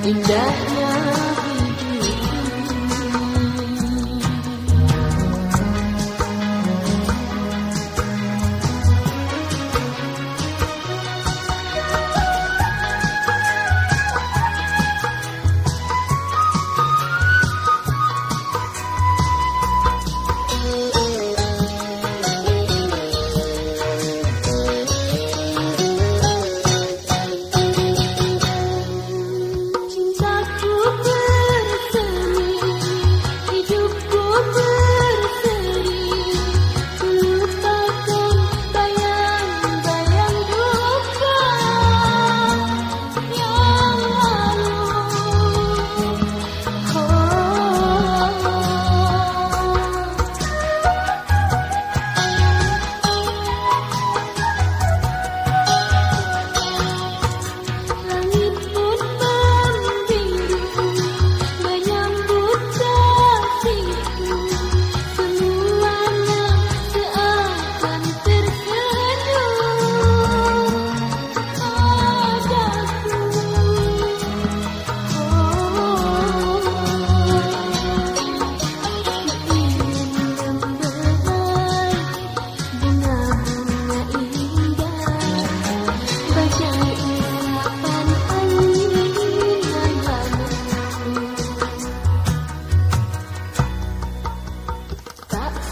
Indah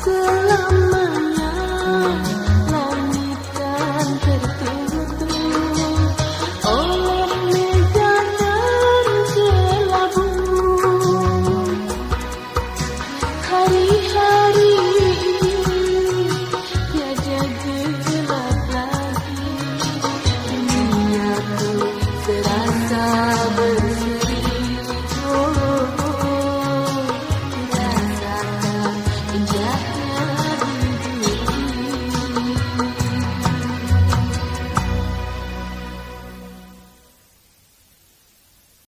good.